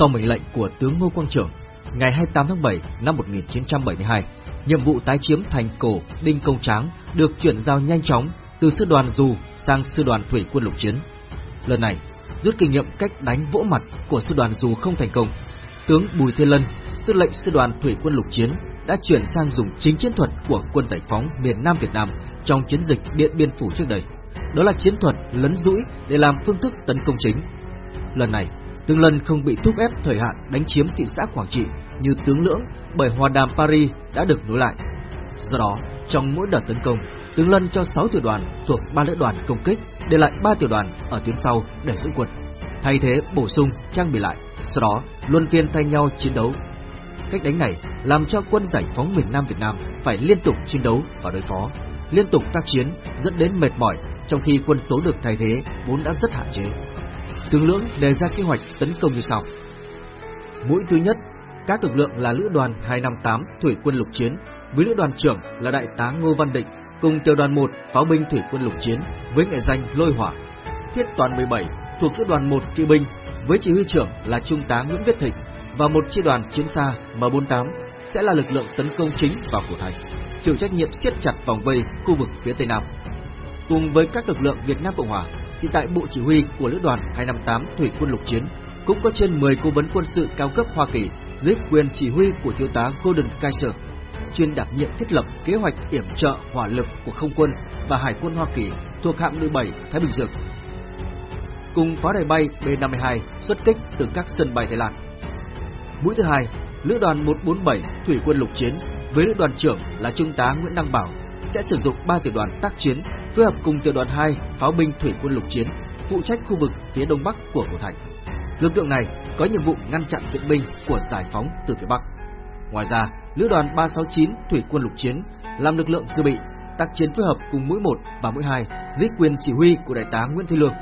Sau mệnh lệnh của tướng Ngô Quang Trưởng, ngày 28 tháng 7 năm 1972, nhiệm vụ tái chiếm thành cổ Đinh Công Tráng được chuyển giao nhanh chóng từ sư đoàn dù sang sư đoàn thủy quân lục chiến. Lần này, rút kinh nghiệm cách đánh vỗ mặt của sư đoàn dù không thành công, tướng Bùi Thiên Lân, tư lệnh sư đoàn thủy quân lục chiến đã chuyển sang dùng chính chiến thuật của quân giải phóng miền Nam Việt Nam trong chiến dịch Điện Biên Phủ trước đây. Đó là chiến thuật lấn dũi để làm phương thức tấn công chính. Lần này, tướng Lân không bị thúc ép thời hạn đánh chiếm thị xã Quảng Trị như tướng lưỡng bởi hòa đàm Paris đã được nối lại. Do đó, trong mỗi đợt tấn công, tướng Lân cho 6 tiểu đoàn thuộc ba lữ đoàn công kích để lại 3 tiểu đoàn ở tuyến sau để giữ quân. Thay thế bổ sung trang bị lại, sau đó luân phiên thay nhau chiến đấu. Cách đánh này làm cho quân giải phóng miền Nam Việt Nam phải liên tục chiến đấu và đối phó, liên tục tác chiến dẫn đến mệt mỏi trong khi quân số được thay thế vốn đã rất hạn chế. Tướng lưỡng đề ra kế hoạch tấn công như sau. Mũi thứ nhất, các lực lượng là lữ đoàn 258 thủy quân lục chiến với lữ đoàn trưởng là đại tá Ngô Văn Định cùng tiểu đoàn 1 pháo binh thủy quân lục chiến với nghệ danh Lôi Hỏa. Thiết toàn 17 thuộc lữ đoàn 1 kỵ binh với chỉ huy trưởng là trung tá Nguyễn Viết Thịnh và một chi đoàn chiến xa M48 sẽ là lực lượng tấn công chính vào cổ thành, chịu trách nhiệm siết chặt vòng vây khu vực phía tây nam. Cùng với các lực lượng Việt Nam Cộng Hòa, thì tại bộ chỉ huy của lữ đoàn 258 thủy quân lục chiến cũng có trên 10 cố vấn quân sự cao cấp Hoa Kỳ dưới quyền chỉ huy của thiếu tá Golden Kaiser, chuyên đảm nhiệm thiết lập kế hoạch yểm trợ hỏa lực của không quân và hải quân Hoa Kỳ thuộc hạm đội 7 Thái Bình Dương. Cùng pháo đài bay B-52 xuất kích từ các sân bay Thái Lan. Mũi thứ hai, lữ đoàn 147 thủy quân lục chiến với lữ đoàn trưởng là trung tá Nguyễn Đăng Bảo sẽ sử dụng 3 tiểu đoàn tác chiến phối hợp cùng tiểu đoàn 2 pháo binh thủy quân lục chiến phụ trách khu vực phía đông bắc của cổ thành. Lực lượng này có nhiệm vụ ngăn chặn viện binh của giải phóng từ phía bắc. Ngoài ra, lữ đoàn 369 thủy quân lục chiến làm lực lượng dự bị tác chiến phối hợp cùng mũi 1 và mũi 2 dưới quyền chỉ huy của đại tá Nguyễn Thế Lương.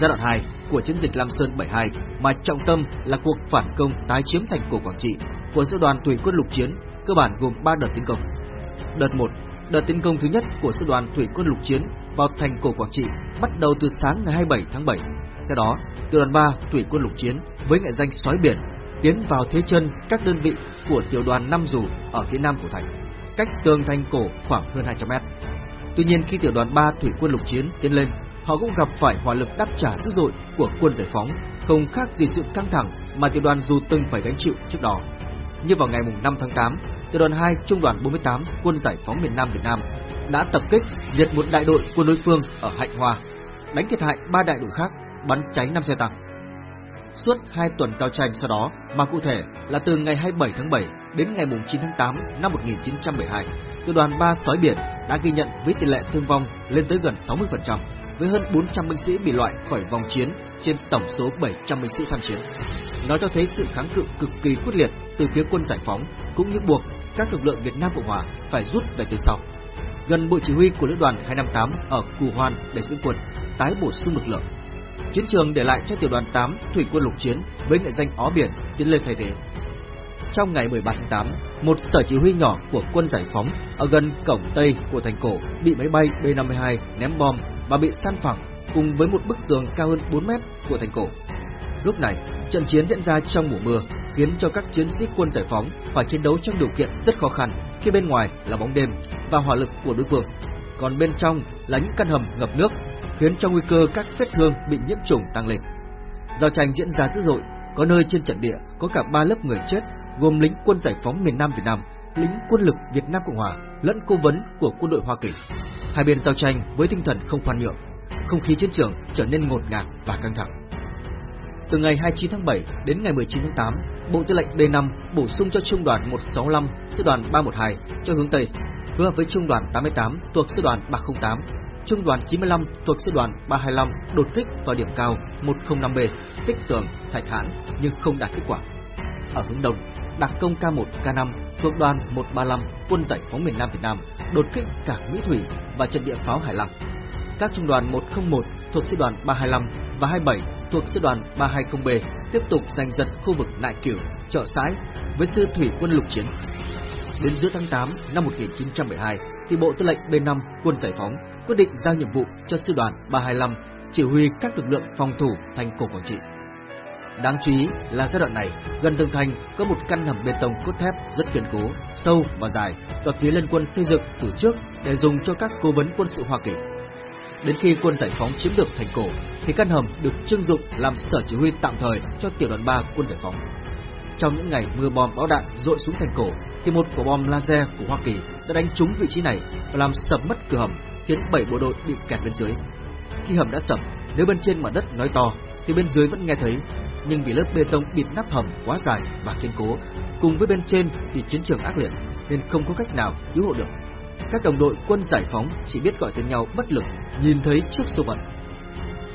Giai đoạn 2 của chiến dịch Lam Sơn 72 mà trọng tâm là cuộc phản công tái chiếm thành cổ Quảng Trị của sư đoàn thủy quân lục chiến cơ bản gồm 3 đợt tiến công. Đợt 1 Đợt tiến công thứ nhất của sư đoàn thủy quân lục chiến vào thành cổ Quảng Trị bắt đầu từ sáng ngày 27 tháng 7. Theo đó, tiểu đoàn 3 thủy quân lục chiến với nghệ danh sói biển tiến vào thế chân các đơn vị của tiểu đoàn 5 dù ở phía nam của thành, cách tường thành cổ khoảng hơn 200 mét. Tuy nhiên khi tiểu đoàn 3 thủy quân lục chiến tiến lên, họ cũng gặp phải hỏa lực đáp trả dữ dội của quân giải phóng, không khác gì sự căng thẳng mà tiểu đoàn dù từng phải gánh chịu trước đó. Như vào ngày 5 tháng 8, tiểu đoàn 2 trung đoàn 48 quân giải phóng miền Nam Việt Nam đã tập kích diệt một đại đội quân đối phương ở Hạnh Hòa, đánh thiệt hại ba đại đội khác, bắn cháy năm xe tăng. Suốt 2 tuần giao tranh sau đó, mà cụ thể là từ ngày 27 tháng 7 đến ngày 9 tháng 8 năm 1972, tiểu đoàn 3 sói biển đã ghi nhận với tỷ lệ thương vong lên tới gần 60%, với hơn 400 binh sĩ bị loại khỏi vòng chiến trên tổng số 700 binh sĩ tham chiến. Nó cho thấy sự kháng cự cực kỳ quyết liệt từ phía quân giải phóng cũng như buộc các lực lượng Việt Nam Cộng Hòa phải rút về tuyến sau. Gần bộ chỉ huy của lữ đoàn 258 ở Cù Hoan để giữ quân, tái bổ sung lực lượng. Chiến trường để lại cho tiểu đoàn 8 thủy quân lục chiến với nghệ danh ó biển tiến lên thay thế. Trong ngày 13 tháng 8, một sở chỉ huy nhỏ của quân giải phóng ở gần cổng tây của thành cổ bị máy bay B-52 ném bom và bị san phẳng cùng với một bức tường cao hơn 4 mét của thành cổ. Lúc này, trận chiến diễn ra trong mùa mưa, khiến cho các chiến sĩ quân giải phóng phải chiến đấu trong điều kiện rất khó khăn khi bên ngoài là bóng đêm và hỏa lực của đối phương, còn bên trong là những căn hầm ngập nước, khiến cho nguy cơ các vết thương bị nhiễm trùng tăng lên. Giao tranh diễn ra dữ dội, có nơi trên trận địa có cả ba lớp người chết, gồm lính quân giải phóng miền Nam Việt Nam, lính quân lực Việt Nam Cộng Hòa lẫn cố vấn của quân đội Hoa Kỳ. Hai bên giao tranh với tinh thần không khoan nhượng, không khí chiến trường trở nên ngột ngạt và căng thẳng. Từ ngày 29 tháng 7 đến ngày 19 tháng 8, Bộ Tư lệnh D5 bổ sung cho Trung đoàn 165, Sư đoàn 312 cho hướng Tây, phối hợp với Trung đoàn 88 thuộc Sư đoàn 308, Trung đoàn 95 thuộc Sư đoàn 325 đột kích vào điểm cao 105B, tích tường, thạch hãn nhưng không đạt kết quả. Ở hướng Đông, đặc công K1, K5 thuộc đoàn 135 quân giải phóng miền Nam Việt Nam đột kích cảng Mỹ Thủy và trận địa pháo Hải Lăng. Các trung đoàn 101 thuộc Sư đoàn 325 và 27 thuộc sư đoàn 320B tiếp tục giành giật khu vực Đại Cửu, chợ Sái với sư thủy quân lục chiến. Đến giữa tháng 8 năm 1972 thì Bộ Tư lệnh B5 quân giải phóng quyết định giao nhiệm vụ cho sư đoàn 325 chỉ huy các lực lượng phòng thủ thành cổ Quảng Trị. Đáng chú ý là giai đoạn này, gần tường thành có một căn hầm bê tông cốt thép rất kiên cố, sâu và dài do phía liên quân xây dựng từ trước để dùng cho các cố vấn quân sự Hoa Kỳ. Đến khi quân giải phóng chiếm được thành cổ, thì căn hầm được trưng dụng làm sở chỉ huy tạm thời cho tiểu đoàn 3 quân giải phóng. Trong những ngày mưa bom bão đạn rội xuống thành cổ, thì một quả bom laser của Hoa Kỳ đã đánh trúng vị trí này và làm sập mất cửa hầm, khiến 7 bộ đội bị kẹt bên dưới. Khi hầm đã sập, nếu bên trên mặt đất nói to thì bên dưới vẫn nghe thấy, nhưng vì lớp bê tông bịt nắp hầm quá dài và kiên cố, cùng với bên trên thì chiến trường ác liệt nên không có cách nào cứu hộ được. Các đồng đội quân giải phóng chỉ biết gọi tên nhau bất lực, nhìn thấy trước số phận.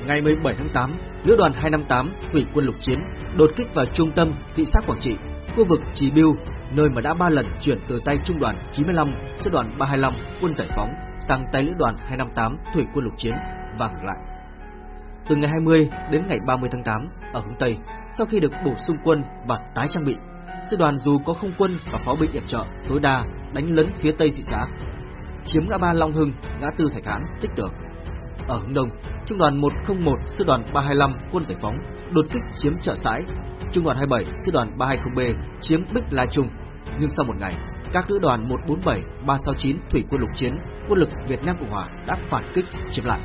Ngày 17 tháng 8, lữ đoàn 258 thủy quân lục chiến đột kích vào trung tâm thị xã Quảng Trị, khu vực Trì Bưu, nơi mà đã ba lần chuyển từ tay trung đoàn 95, sư đoàn 325 quân giải phóng sang tay lữ đoàn 258 thủy quân lục chiến và ngược lại. Từ ngày 20 đến ngày 30 tháng 8 ở hướng Tây, sau khi được bổ sung quân và tái trang bị, sư đoàn dù có không quân và pháo binh yểm trợ tối đa đánh lấn phía Tây thị xã, chiếm ngã ba Long Hưng, ngã tư Thạch Hán, Tích Tường. Ở hướng Đông, trung đoàn 101 sư đoàn 325 quân giải phóng đột kích chiếm chợ sãi, trung đoàn 27 sư đoàn 320B chiếm Bích Lai Trung. Nhưng sau một ngày, các lữ đoàn 147, 369 thủy quân lục chiến, quân lực Việt Nam Cộng Hòa đã phản kích chiếm lại.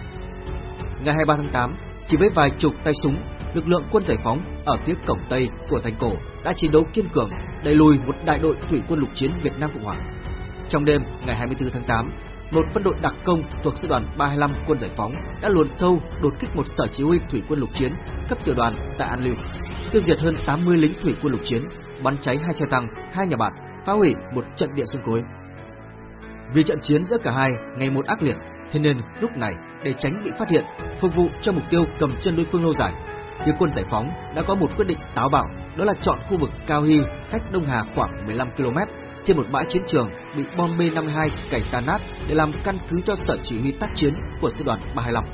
Ngày 23 tháng 8, chỉ với vài chục tay súng, lực lượng quân giải phóng ở phía cổng tây của thành cổ đã chiến đấu kiên cường, đẩy lùi một đại đội thủy quân lục chiến Việt Nam Cộng Hòa. Trong đêm ngày 24 tháng 8, một phân đội đặc công thuộc sư đoàn 325 quân giải phóng đã luồn sâu đột kích một sở chỉ huy thủy quân lục chiến cấp tiểu đoàn tại An Lưu, tiêu diệt hơn 80 lính thủy quân lục chiến, bắn cháy hai xe tăng, hai nhà bạn, phá hủy một trận địa xuân cối. Vì trận chiến giữa cả hai ngày một ác liệt, thế nên lúc này để tránh bị phát hiện, phục vụ cho mục tiêu cầm chân đối phương lâu dài, phía quân giải phóng đã có một quyết định táo bạo, đó là chọn khu vực Cao Hy cách Đông Hà khoảng 15 km trên một bãi chiến trường bị bom B-52 cày tan nát để làm căn cứ cho sở chỉ huy tác chiến của sư đoàn 325.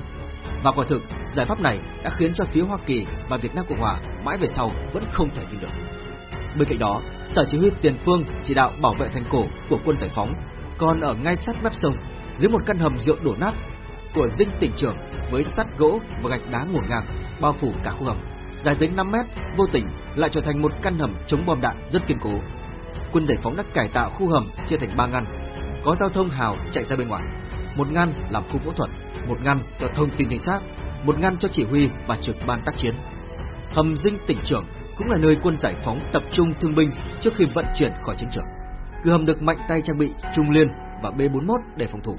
Và quả thực, giải pháp này đã khiến cho phía Hoa Kỳ và Việt Nam Cộng Hòa mãi về sau vẫn không thể tin được. Bên cạnh đó, sở chỉ huy tiền phương chỉ đạo bảo vệ thành cổ của quân giải phóng, còn ở ngay sát mép sông, dưới một căn hầm rượu đổ nát của dinh tỉnh trưởng với sắt gỗ và gạch đá ngổn ngang bao phủ cả khu hầm, dài tới 5 mét, vô tình lại trở thành một căn hầm chống bom đạn rất kiên cố. Quân giải phóng đã cải tạo khu hầm chia thành ba ngăn, có giao thông hào chạy ra bên ngoài, một ngăn làm khu phẫu thuật, một ngăn cho thông tin chính xác, một ngăn cho chỉ huy và trực ban tác chiến. Hầm dinh tỉnh trưởng cũng là nơi quân giải phóng tập trung thương binh trước khi vận chuyển khỏi chiến trường. Cửa hầm được mạnh tay trang bị trung liên và B41 để phòng thủ.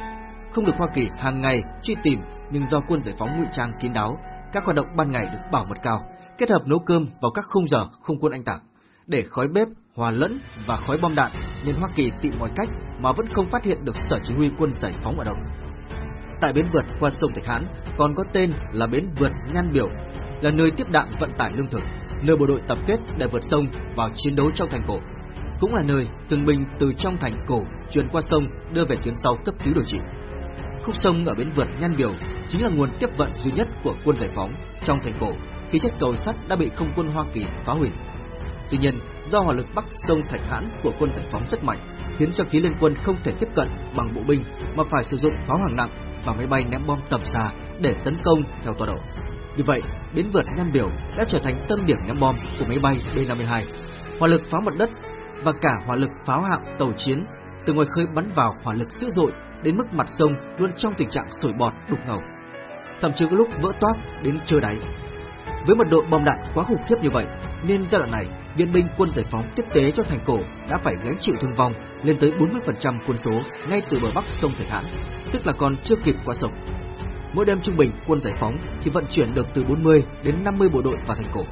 Không được Hoa Kỳ hàng ngày truy tìm, nhưng do quân giải phóng ngụy trang kín đáo, các hoạt động ban ngày được bảo mật cao, kết hợp nấu cơm vào các khung giờ không quân anh tạc, để khói bếp hòa lẫn và khói bom đạn, nên Hoa Kỳ tìm mọi cách mà vẫn không phát hiện được sở chỉ huy quân giải phóng ở đâu. Tại bến vượt qua sông Thạch Hán còn có tên là bến vượt Nhan Biểu, là nơi tiếp đạn vận tải lương thực, nơi bộ đội tập kết để vượt sông vào chiến đấu trong thành cổ. Cũng là nơi từng binh từ trong thành cổ chuyển qua sông đưa về tuyến sau cấp cứu điều trị. Khúc sông ở bến vượt Nhan Biểu chính là nguồn tiếp vận duy nhất của quân giải phóng trong thành cổ khi chiếc cầu sắt đã bị không quân Hoa Kỳ phá hủy. Tuy nhiên, do hỏa lực bắc sông Thạch Hãn của quân giải phóng rất mạnh, khiến cho khí liên quân không thể tiếp cận bằng bộ binh mà phải sử dụng pháo hạng nặng và máy bay ném bom tầm xa để tấn công theo tọa độ. Vì vậy, biến vượt Nhan Biểu đã trở thành tâm điểm ném bom của máy bay B-52, hỏa lực pháo mặt đất và cả hỏa lực pháo hạng tàu chiến từ ngoài khơi bắn vào hỏa lực dữ dội đến mức mặt sông luôn trong tình trạng sủi bọt đục ngầu. Thậm chí có lúc vỡ toác đến trơ đáy. Với mật độ bom đạn quá khủng khiếp như vậy, nên giai đoạn này, viện binh quân giải phóng tiếp tế cho thành cổ đã phải gánh chịu thương vong lên tới 40% quân số ngay từ bờ bắc sông Thạch Hãn, tức là còn chưa kịp qua sông. Mỗi đêm trung bình, quân giải phóng chỉ vận chuyển được từ 40 đến 50 bộ đội vào thành cổ.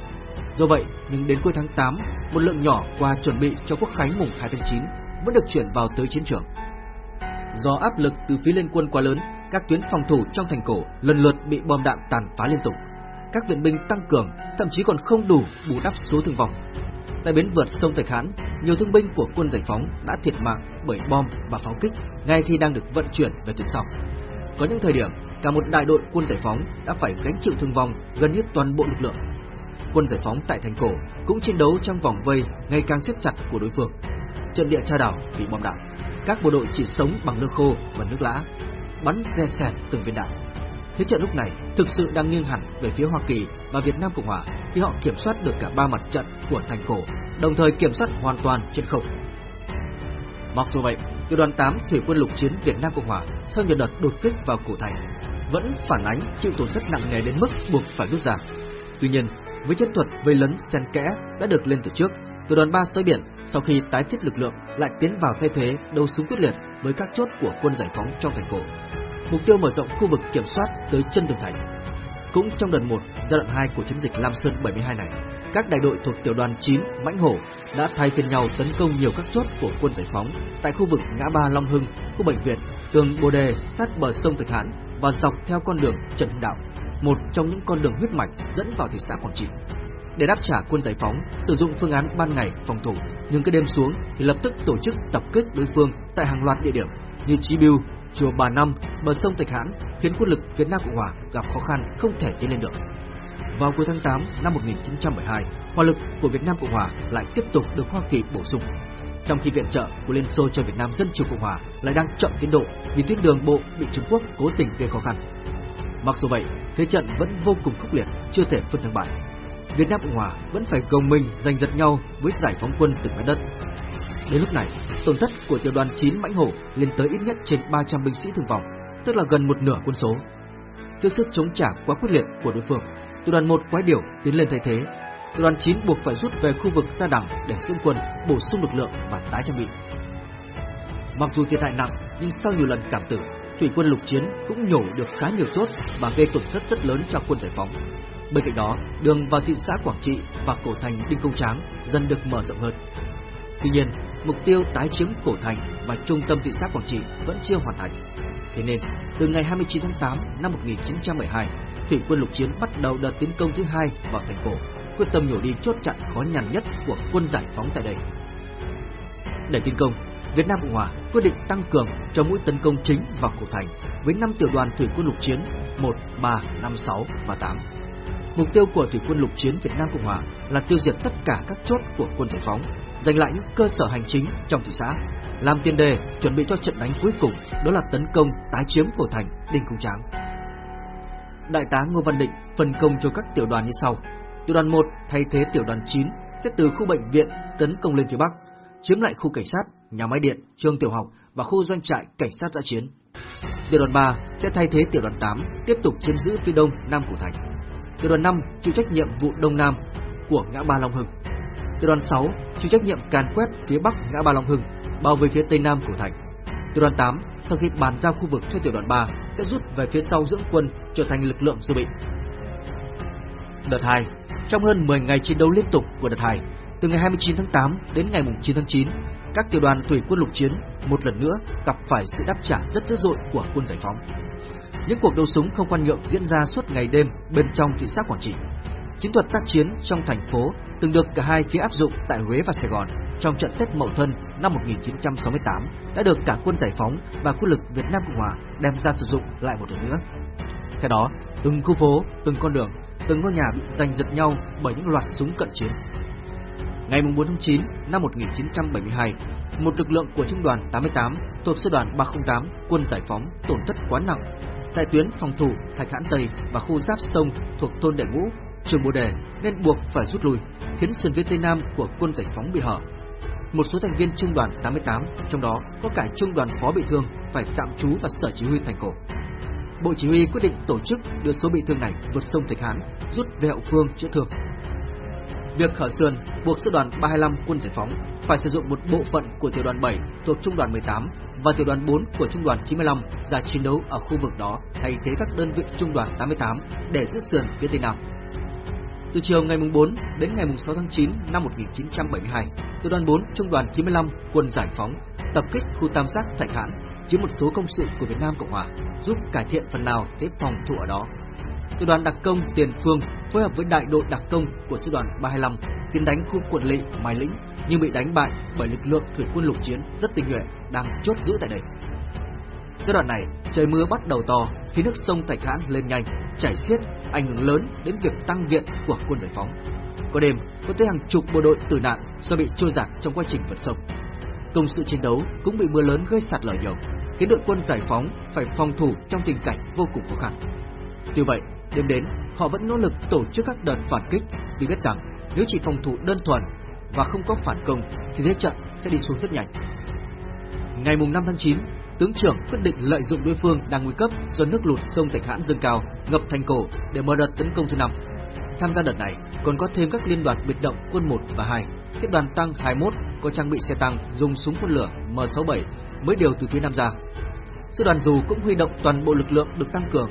Do vậy, nhưng đến cuối tháng 8, một lượng nhỏ qua chuẩn bị cho quốc khánh mùng 2 tháng 9 vẫn được chuyển vào tới chiến trường. Do áp lực từ phía liên quân quá lớn, các tuyến phòng thủ trong thành cổ lần lượt bị bom đạn tàn phá liên tục. Các viện binh tăng cường thậm chí còn không đủ bù đắp số thương vong. Tại bến vượt sông Thạch Hãn, nhiều thương binh của quân giải phóng đã thiệt mạng bởi bom và pháo kích ngay khi đang được vận chuyển về tuyến sau. Có những thời điểm, cả một đại đội quân giải phóng đã phải gánh chịu thương vong gần như toàn bộ lực lượng. Quân giải phóng tại thành cổ cũng chiến đấu trong vòng vây ngày càng siết chặt của đối phương. Trận địa tra đảo bị bom đạn, các bộ đội chỉ sống bằng nước khô và nước lã, bắn re sẹt từng viên đạn thế trận lúc này thực sự đang nghiêng hẳn về phía Hoa Kỳ và Việt Nam Cộng Hòa khi họ kiểm soát được cả ba mặt trận của thành cổ, đồng thời kiểm soát hoàn toàn trên không. Mặc dù vậy, tiểu đoàn 8 thủy quân lục chiến Việt Nam Cộng Hòa sau nhiều đợt đột kích vào cổ thành vẫn phản ánh chịu tổn thất nặng nề đến mức buộc phải rút ra. Tuy nhiên, với chiến thuật vây lấn xen kẽ đã được lên từ trước, tiểu đoàn 3 sới biển sau khi tái thiết lực lượng lại tiến vào thay thế đấu súng quyết liệt với các chốt của quân giải phóng trong thành cổ. Mục tiêu mở rộng khu vực kiểm soát tới chân tường thành. Cũng trong đợt 1, giai đoạn 2 của chiến dịch Lam Sơn 72 này, các đại đội thuộc tiểu đoàn 9 Mãnh Hổ đã thay phiên nhau tấn công nhiều các chốt của quân giải phóng tại khu vực ngã ba Long Hưng, khu bệnh viện, tường Bồ Đề sát bờ sông Thạch Hãn và dọc theo con đường Trần Hưng Đạo, một trong những con đường huyết mạch dẫn vào thị xã Quảng Trị. Để đáp trả quân giải phóng, sử dụng phương án ban ngày phòng thủ, nhưng cái đêm xuống thì lập tức tổ chức tập kích đối phương tại hàng loạt địa điểm như Chí Biêu, chùa Bà Năm, bờ sông Thạch Hãn, khiến quân lực Việt Nam Cộng Hòa gặp khó khăn không thể tiến lên được. Vào cuối tháng 8 năm 1972, hỏa lực của Việt Nam Cộng Hòa lại tiếp tục được Hoa Kỳ bổ sung. Trong khi viện trợ của Liên Xô cho Việt Nam Dân Chủ Cộng Hòa lại đang chậm tiến độ vì tuyến đường bộ bị Trung Quốc cố tình gây khó khăn. Mặc dù vậy, thế trận vẫn vô cùng khốc liệt, chưa thể phân thắng bại. Việt Nam Cộng Hòa vẫn phải gồng mình giành giật nhau với giải phóng quân từng mặt đất. Đến lúc này, tổn thất của tiểu đoàn 9 Mãnh Hổ lên tới ít nhất trên 300 binh sĩ thương vong, tức là gần một nửa quân số. Trước sức chống trả quá quyết liệt của đối phương, tiểu đoàn 1 quái điểu tiến lên thay thế. Tiểu đoàn 9 buộc phải rút về khu vực xa Đằng để dưỡng quân, bổ sung lực lượng và tái trang bị. Mặc dù thiệt hại nặng, nhưng sau nhiều lần cảm tử, thủy quân lục chiến cũng nhổ được khá nhiều chốt và gây tổn thất rất lớn cho quân giải phóng. Bên cạnh đó, đường vào thị xã Quảng Trị và cổ thành Đinh Công Tráng dần được mở rộng hơn. Tuy nhiên, mục tiêu tái chiếm cổ thành và trung tâm thị xã Quảng Trị vẫn chưa hoàn thành. Thế nên, từ ngày 29 tháng 8 năm 1912, thủy quân lục chiến bắt đầu đợt tiến công thứ hai vào thành cổ, quyết tâm nhổ đi chốt chặn khó nhằn nhất của quân giải phóng tại đây. Để tiến công, Việt Nam Cộng Hòa quyết định tăng cường cho mũi tấn công chính vào cổ thành với 5 tiểu đoàn thủy quân lục chiến 1, 3, 5, 6 và 8. Mục tiêu của thủy quân lục chiến Việt Nam Cộng Hòa là tiêu diệt tất cả các chốt của quân giải phóng, giành lại những cơ sở hành chính trong thị xã, làm tiền đề chuẩn bị cho trận đánh cuối cùng, đó là tấn công tái chiếm cổ thành Đinh Cung Tráng. Đại tá Ngô Văn Định phân công cho các tiểu đoàn như sau: Tiểu đoàn 1 thay thế tiểu đoàn 9 sẽ từ khu bệnh viện tấn công lên phía bắc, chiếm lại khu cảnh sát, nhà máy điện, trường tiểu học và khu doanh trại cảnh sát giã chiến. Tiểu đoàn 3 sẽ thay thế tiểu đoàn 8 tiếp tục chiếm giữ phía đông nam cổ thành. Tiểu đoàn 5 chịu trách nhiệm vụ đông nam của ngã ba Long Hưng. Tiểu đoàn 6 chịu trách nhiệm càn quét phía bắc ngã ba Long Hưng, bao vây phía tây nam của thành. Tiểu đoàn 8 sau khi bàn giao khu vực cho tiểu đoàn 3 sẽ rút về phía sau dưỡng quân trở thành lực lượng dự bị. Đợt 2 Trong hơn 10 ngày chiến đấu liên tục của đợt 2, từ ngày 29 tháng 8 đến ngày 9 tháng 9, các tiểu đoàn thủy quân lục chiến một lần nữa gặp phải sự đáp trả rất dữ dội của quân giải phóng. Những cuộc đấu súng không quan nhượng diễn ra suốt ngày đêm bên trong thị xã Quảng Trị. Chiến thuật tác chiến trong thành phố từng được cả hai phía áp dụng tại Huế và Sài Gòn trong trận Tết Mậu Thân năm 1968 đã được cả quân giải phóng và quân lực Việt Nam Cộng Hòa đem ra sử dụng lại một lần nữa. Theo đó, từng khu phố, từng con đường, từng ngôi nhà bị giành giật nhau bởi những loạt súng cận chiến. Ngày 4 tháng 9 năm 1972, một lực lượng của trung đoàn 88 thuộc sư đoàn 308 quân giải phóng tổn thất quá nặng tại tuyến phòng thủ Thạch Hãn Tây và khu giáp sông thuộc thôn Đệ Ngũ, trường Bồ Đề nên buộc phải rút lui, khiến sườn phía tây nam của quân giải phóng bị hở. Một số thành viên trung đoàn 88, trong đó có cả trung đoàn phó bị thương, phải tạm trú vào sở chỉ huy thành cổ. Bộ chỉ huy quyết định tổ chức đưa số bị thương này vượt sông Thạch Hán, rút về hậu phương chữa thương. Việc khởi sườn buộc sư đoàn 325 quân giải phóng phải sử dụng một bộ phận của tiểu đoàn 7 thuộc trung đoàn 18 và tiểu đoàn 4 của trung đoàn 95 ra chiến đấu ở khu vực đó thay thế các đơn vị trung đoàn 88 để giữ sườn phía tây nam. Từ chiều ngày 4 đến ngày 6 tháng 9 năm 1972, tiểu đoàn 4 trung đoàn 95 quân giải phóng tập kích khu tam giác Thạch Hãn chiếm một số công sự của Việt Nam Cộng Hòa, giúp cải thiện phần nào thế phòng thủ ở đó. Tiểu đoàn đặc công Tiền Phương phối hợp với đại đội đặc công của sư đoàn 325 tiến đánh khu quận lỵ Mai Lĩnh nhưng bị đánh bại bởi lực lượng thủy quân lục chiến rất tinh nhuệ đang chốt giữ tại đây. Giai đoạn này, trời mưa bắt đầu to khi nước sông Thạch Hãn lên nhanh, chảy xiết, ảnh hưởng lớn đến việc tăng viện của quân giải phóng. Có đêm, có tới hàng chục bộ đội tử nạn do bị trôi giạt trong quá trình vượt sông. Công sự chiến đấu cũng bị mưa lớn gây sạt lở nhiều, khiến đội quân giải phóng phải phòng thủ trong tình cảnh vô cùng khó khăn. Tuy vậy, đêm đến, họ vẫn nỗ lực tổ chức các đợt phản kích vì biết rằng nếu chỉ phòng thủ đơn thuần và không có phản công thì thế trận sẽ đi xuống rất nhanh. Ngày mùng 5 tháng 9, tướng trưởng quyết định lợi dụng đối phương đang nguy cấp do nước lụt sông Thạch Hãn dâng cao, ngập thành cổ để mở đợt tấn công thứ năm. Tham gia đợt này còn có thêm các liên đoàn biệt động quân 1 và 2, tiếp đoàn tăng 21 có trang bị xe tăng dùng súng phun lửa M67 mới điều từ phía nam ra. Sư đoàn dù cũng huy động toàn bộ lực lượng được tăng cường.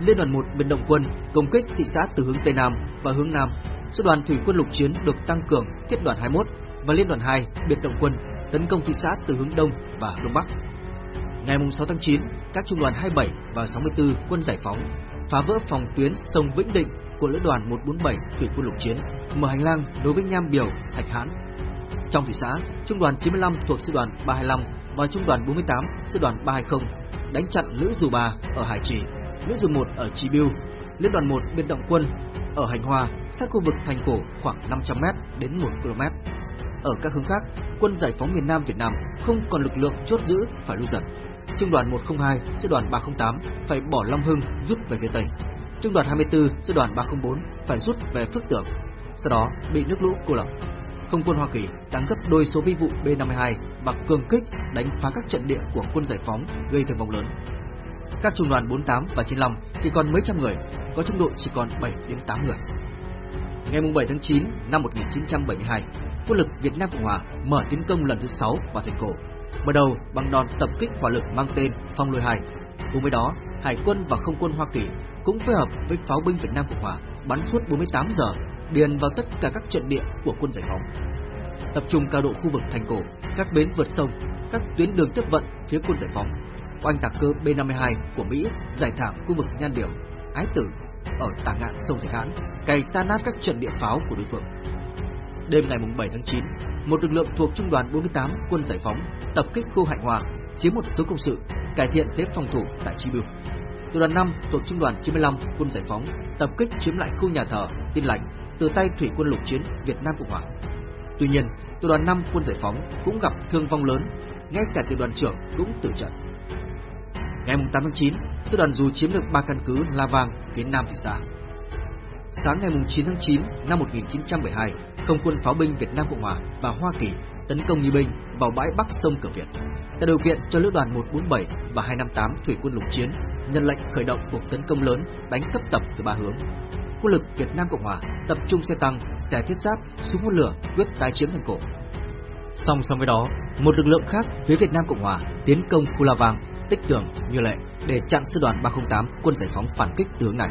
Liên đoàn 1 biệt động quân công kích thị xã từ hướng tây nam và hướng nam. Sư đoàn thủy quân lục chiến được tăng cường tiếp đoàn 21 và liên đoàn 2 biệt động quân tấn công thị xã từ hướng đông và hướng bắc. Ngày 6 tháng 9, các trung đoàn 27 và 64 quân giải phóng phá vỡ phòng tuyến sông Vĩnh Định của lữ đoàn 147 thủy quân lục chiến, mở hành lang đối với Nham Biểu, Thạch Hãn. Trong thị xã, trung đoàn 95 thuộc sư đoàn 325 và trung đoàn 48 sư đoàn 320 đánh chặn lữ dù bà ở Hải Trì, lữ dù 1 ở Trì Biêu, liên đoàn 1 biên động quân ở Hành Hoa, sát khu vực thành cổ khoảng 500 m đến 1 km. Ở các hướng khác, quân giải phóng miền Nam Việt Nam không còn lực lượng chốt giữ phải lui dần. Trung đoàn 102, sư đoàn 308 phải bỏ Long Hưng rút về phía tây. Trung đoàn 24, sư đoàn 304 phải rút về Phước Tượng. Sau đó bị nước lũ cô lập. Không quân Hoa Kỳ tăng gấp đôi số vi vụ B-52 và cường kích đánh phá các trận địa của quân giải phóng gây thương vong lớn. Các trung đoàn 48 và 95 chỉ còn mấy trăm người, có trung đội chỉ còn 7 đến 8 người. Ngày 7 tháng 9 năm 1972, quân lực Việt Nam Cộng Hòa mở tiến công lần thứ 6 vào thành cổ. Mở đầu bằng đòn tập kích hỏa lực mang tên Phong Lôi hải. Cùng với đó, Hải quân và Không quân Hoa Kỳ cũng phối hợp với pháo binh Việt Nam Cộng Hòa bắn suốt 48 giờ điền vào tất cả các trận địa của quân giải phóng. Tập trung cao độ khu vực thành cổ, các bến vượt sông, các tuyến đường tiếp vận phía quân giải phóng. Oanh tạc cơ B-52 của Mỹ giải thảm khu vực Nhan Điểu, Ái Tử ở tả ngạn sông Thạch Hãn, cày tan nát các trận địa pháo của đối phương. Đêm ngày 7 tháng 9, một lực lượng thuộc trung đoàn 48 quân giải phóng tập kích khu Hạnh Hòa, chiếm một số công sự, cải thiện thế phòng thủ tại Chi Bưu. Tiểu đoàn 5 thuộc trung đoàn 95 quân giải phóng tập kích chiếm lại khu nhà thờ Tin Lành từ tay thủy quân lục chiến Việt Nam Cộng Hòa. Tuy nhiên, tiểu đoàn 5 quân giải phóng cũng gặp thương vong lớn, ngay cả tiểu đoàn trưởng cũng tử trận. Ngày 8 tháng 9, sư đoàn dù chiếm được ba căn cứ La Vang, phía nam thị xã. Sáng ngày 9 tháng 9 năm 1972, không quân pháo binh Việt Nam Cộng Hòa và Hoa Kỳ tấn công Nghi Binh vào bãi Bắc sông Cửa Việt, tạo điều kiện cho lữ đoàn 147 và 258 thủy quân lục chiến nhận lệnh khởi động cuộc tấn công lớn đánh cấp tập từ ba hướng. Quân lực Việt Nam Cộng Hòa tập trung xe tăng, xe thiết giáp, súng phun lửa quyết tái chiếm thành cổ. Song song với đó, một lực lượng khác phía Việt Nam Cộng Hòa tiến công khu La Vang, Tích Tường, Như Lệ để chặn sư đoàn 308 quân giải phóng phản kích từ hướng này.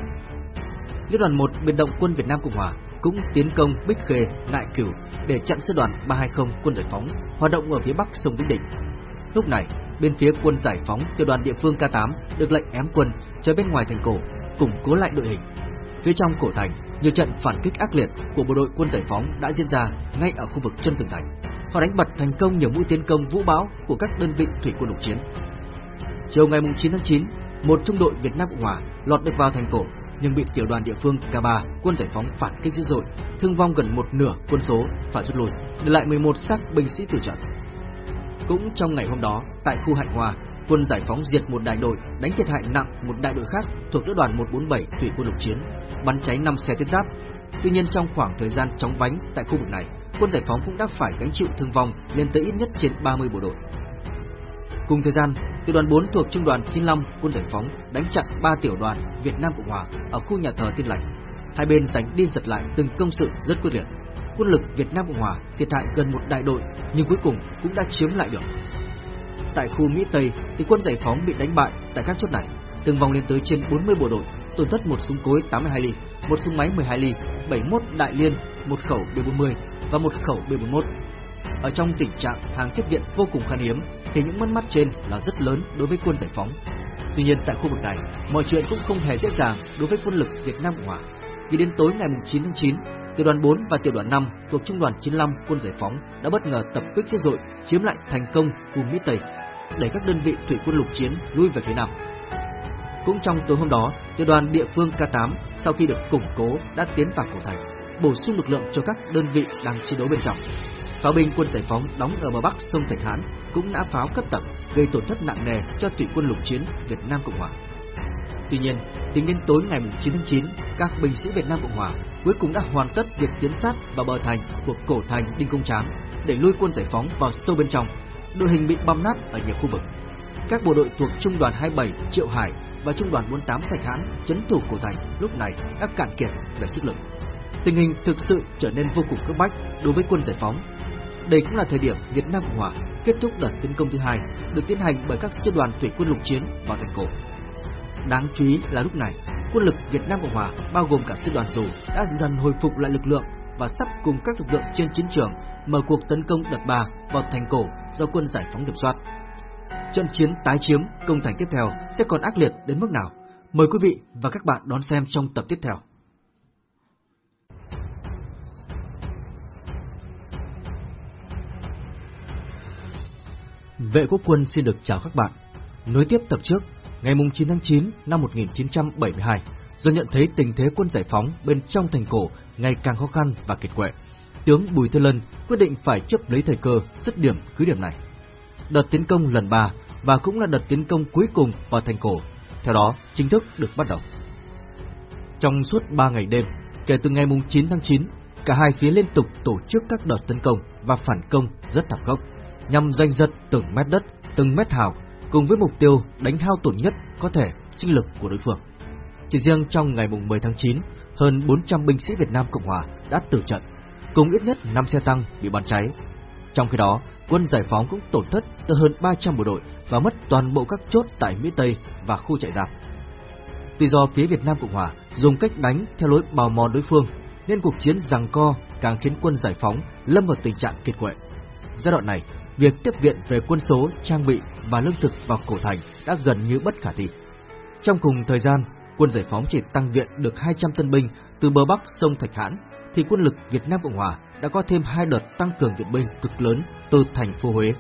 Lữ đoàn 1 biệt động quân Việt Nam Cộng Hòa cũng tiến công Bích Khê, Nại Cửu để chặn sư đoàn 320 quân giải phóng hoạt động ở phía bắc sông Vĩnh Định. Lúc này, bên phía quân giải phóng tiểu đoàn địa phương K8 được lệnh ém quân chơi bên ngoài thành cổ, củng cố lại đội hình. Phía trong cổ thành, nhiều trận phản kích ác liệt của bộ đội quân giải phóng đã diễn ra ngay ở khu vực chân tường thành. Họ đánh bật thành công nhiều mũi tiến công vũ bão của các đơn vị thủy quân lục chiến. Chiều ngày 9 tháng 9, một trung đội Việt Nam Cộng Hòa lọt được vào thành cổ nhưng bị tiểu đoàn địa phương K3 quân giải phóng phản kích dữ dội, thương vong gần một nửa quân số phải rút lui, để lại 11 xác binh sĩ tử trận. Cũng trong ngày hôm đó, tại khu Hạnh Hòa, quân giải phóng diệt một đại đội, đánh thiệt hại nặng một đại đội khác thuộc lữ đoàn 147 thủy quân lục chiến, bắn cháy 5 xe thiết giáp. Tuy nhiên trong khoảng thời gian chóng vánh tại khu vực này, quân giải phóng cũng đã phải gánh chịu thương vong lên tới ít nhất trên 30 bộ đội. Cùng thời gian, tiểu đoàn 4 thuộc trung đoàn 95 quân giải phóng đánh chặn ba tiểu đoàn Việt Nam Cộng Hòa ở khu nhà thờ Tiên Lành. Hai bên giành đi giật lại từng công sự rất quyết liệt. Quân lực Việt Nam Cộng Hòa thiệt hại gần một đại đội nhưng cuối cùng cũng đã chiếm lại được. Tại khu Mỹ Tây thì quân giải phóng bị đánh bại tại các chốt này, thương vong lên tới trên 40 bộ đội, tổn thất một súng cối 82 ly, một súng máy 12 ly, 71 đại liên, một khẩu B40 và một khẩu B41 ở trong tình trạng hàng tiếp viện vô cùng khan hiếm, thì những mất mát trên là rất lớn đối với quân giải phóng. Tuy nhiên tại khu vực này, mọi chuyện cũng không hề dễ dàng đối với quân lực Việt Nam Cộng Hòa. Vì đến tối ngày 9 tháng 9, tiểu đoàn 4 và tiểu đoàn 5 thuộc trung đoàn 95 quân giải phóng đã bất ngờ tập kích dữ dội chiếm lại thành công khu Mỹ Tây, đẩy các đơn vị thủy quân lục chiến lui về phía nam. Cũng trong tối hôm đó, tiểu đoàn địa phương K8 sau khi được củng cố đã tiến vào cổ thành, bổ sung lực lượng cho các đơn vị đang chiến đấu bên trong. Pháo binh quân giải phóng đóng ở bờ bắc sông Thạch Hãn cũng đã pháo cấp tập gây tổn thất nặng nề cho thủy quân lục chiến Việt Nam Cộng Hòa. Tuy nhiên, Tính đến tối ngày 9 tháng 9, các binh sĩ Việt Nam Cộng Hòa cuối cùng đã hoàn tất việc tiến sát vào bờ thành của cổ thành Đinh Công Tráng để lui quân giải phóng vào sâu bên trong. Đội hình bị băm nát ở nhiều khu vực. Các bộ đội thuộc Trung đoàn 27 Triệu Hải và Trung đoàn 48 Thạch Hãn chấn thủ cổ thành lúc này đã cạn kiệt về sức lực. Tình hình thực sự trở nên vô cùng cấp bách đối với quân giải phóng. Đây cũng là thời điểm Việt Nam Cộng Hòa kết thúc đợt tấn công thứ hai được tiến hành bởi các sư đoàn thủy quân lục chiến vào thành cổ. Đáng chú ý là lúc này, quân lực Việt Nam Cộng Hòa bao gồm cả sư đoàn dù đã dần hồi phục lại lực lượng và sắp cùng các lực lượng trên chiến trường mở cuộc tấn công đợt 3 vào thành cổ do quân giải phóng kiểm soát. Trận chiến tái chiếm công thành tiếp theo sẽ còn ác liệt đến mức nào? Mời quý vị và các bạn đón xem trong tập tiếp theo. Vệ quốc quân xin được chào các bạn. Nối tiếp tập trước, ngày 9 tháng 9 năm 1972, do nhận thấy tình thế quân giải phóng bên trong thành cổ ngày càng khó khăn và kiệt quệ, tướng Bùi Thư Lân quyết định phải chấp lấy thời cơ dứt điểm cứ điểm này. Đợt tiến công lần 3 và cũng là đợt tiến công cuối cùng vào thành cổ, theo đó chính thức được bắt đầu. Trong suốt 3 ngày đêm, kể từ ngày 9 tháng 9, cả hai phía liên tục tổ chức các đợt tấn công và phản công rất thảm khốc nhằm giành giật từng mét đất, từng mét hào, cùng với mục tiêu đánh hao tổn nhất có thể sinh lực của đối phương. Chỉ riêng trong ngày 10 tháng 9, hơn 400 binh sĩ Việt Nam Cộng Hòa đã tử trận, cùng ít nhất 5 xe tăng bị bắn cháy. Trong khi đó, quân giải phóng cũng tổn thất tới hơn 300 bộ đội và mất toàn bộ các chốt tại Mỹ Tây và khu trại giam. Tuy do phía Việt Nam Cộng Hòa dùng cách đánh theo lối bào mòn đối phương, nên cuộc chiến giằng co càng khiến quân giải phóng lâm vào tình trạng kiệt quệ. Giai đoạn này, việc tiếp viện về quân số, trang bị và lương thực vào cổ thành đã gần như bất khả thi. Trong cùng thời gian, quân giải phóng chỉ tăng viện được 200 tân binh từ bờ bắc sông Thạch Hãn, thì quân lực Việt Nam Cộng Hòa đã có thêm hai đợt tăng cường viện binh cực lớn từ thành phố Huế.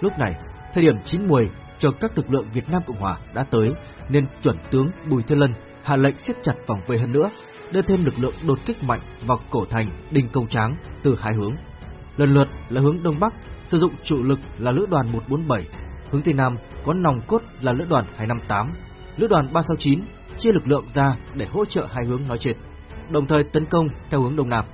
Lúc này, thời điểm chín muồi cho các lực lượng Việt Nam Cộng Hòa đã tới, nên chuẩn tướng Bùi Thiên Lân hạ lệnh siết chặt vòng vây hơn nữa, đưa thêm lực lượng đột kích mạnh vào cổ thành Đinh Công Tráng từ hai hướng. Lần lượt là hướng đông bắc sử dụng chủ lực là lữ đoàn 147, hướng tây nam có nòng cốt là lữ đoàn 258, lữ đoàn 369 chia lực lượng ra để hỗ trợ hai hướng nói trên, đồng thời tấn công theo hướng đông nam.